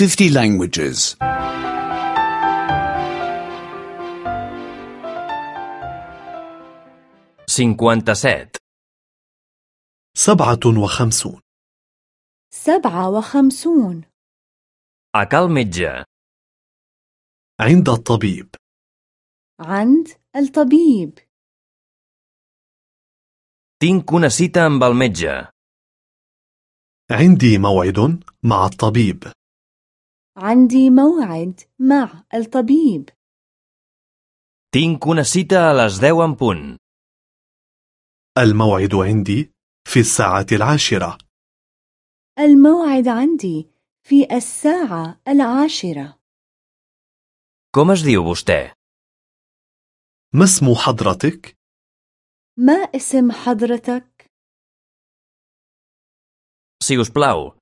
50 languages. 57. سبعة وخمسون سبعة وخمسون A cal metge. عند الطبيب عند الطبيب Tinc una cita amb el metge. عندي موعد مع الطبيب عندي موعد مع الطبيب Tinc una cita a les 10 en punt. الموعد عندي في الساعة العاشرة الموعد عندي في الساعة العاشرة Com es diu vostè? ما اسم حضرتك؟ ما اسم حضرتك؟ Si us plau,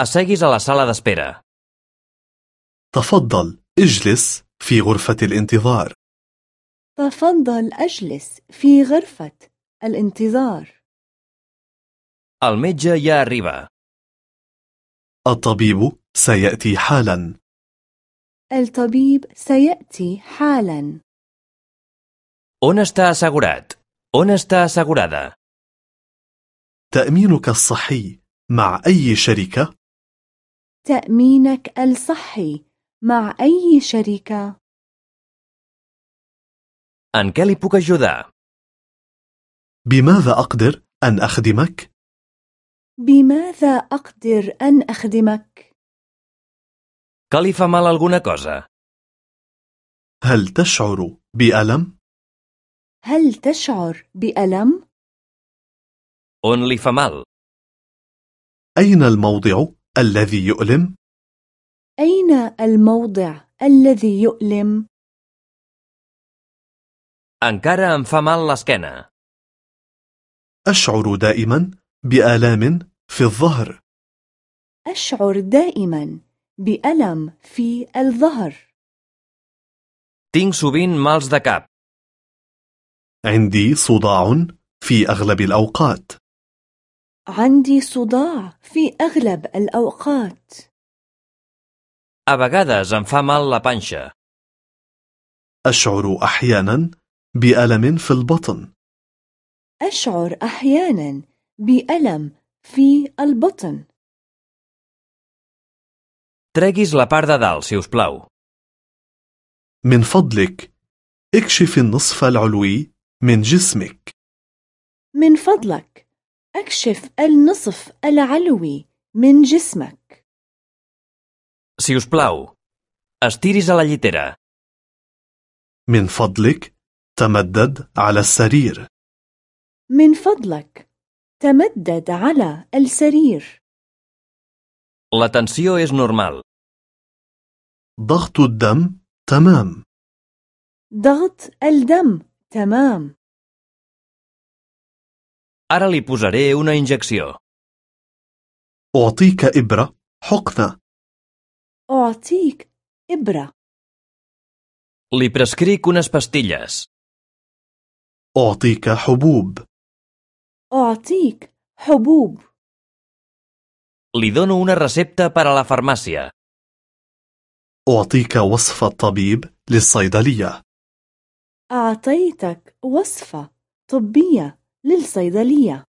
asseguis a la sala d'espera. تفضل اجلس في غرفة الانتظار تفضل أجلس في غرفة الانتظار El metge ja arriba. الطبيب سيأتي حالا الطبيب سيأتي حالا On està assegurat? On està assegurada? تأمينك الصحي مع أي شركة؟ تأمينك الصحي مع أي شركة؟ En què li puc ajudar? بماذا أقدر أن أخدمك؟ بماذا أقدر أن أخدمك؟ Que li fa mal alguna cosa? هل تشعر بألم؟ هل تشعر بألم؟ On li fa mal? أين الموضع الذي يؤلم؟ أين الموضع الذي يؤلم؟ Encara em fa mal l'esquena. أشعر دائما بآلام في الظهر أشعر دائما بألم في الظهر Tinc sovint mals de cap. عندي صداع في أغلب الأوقات عندي صداع في أغلب الأوقات A vegades em fa mal la panxa. أشعر أحيانا بألم في البطن أشعر أحيانا بألم في البطن Treguis la part de dalt, si us plau. من فضلك اكشف النصف العلوي من جسمك من فضلك أكشف النصف العلوي من جسمك Si us plau, estiris a la llitera. من فضلك تمدد على السرير من فضلك تمدد على السرير La tensió és normal. ضغط الدم تمام ضغط الدم تمام Ara li posaré una injecció. أعطيك إبرة حقنة أعطيك إبرة. Li prescric unes pastilles. أعطيك حبوب. أعطيك حبوب. Li dono una recepta per a la farmàcia. أعطيك وصفة طبيب للصيدلية. أعطيتك وصفة طبية للصيدلية.